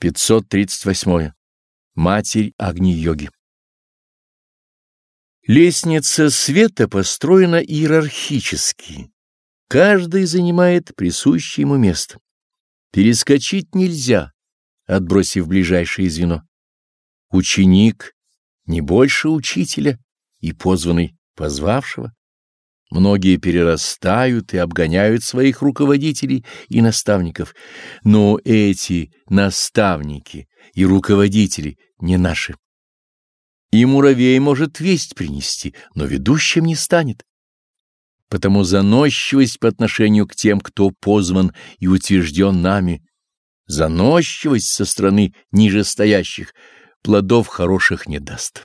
538. Матерь Агни-йоги. Лестница света построена иерархически. Каждый занимает присущее ему место. Перескочить нельзя, отбросив ближайшее звено. Ученик не больше учителя и позванный позвавшего. Многие перерастают и обгоняют своих руководителей и наставников, но эти наставники и руководители не наши. И муравей может весть принести, но ведущим не станет. Потому заносчивость по отношению к тем, кто позван и утвержден нами, заносчивость со стороны нижестоящих, плодов хороших не даст.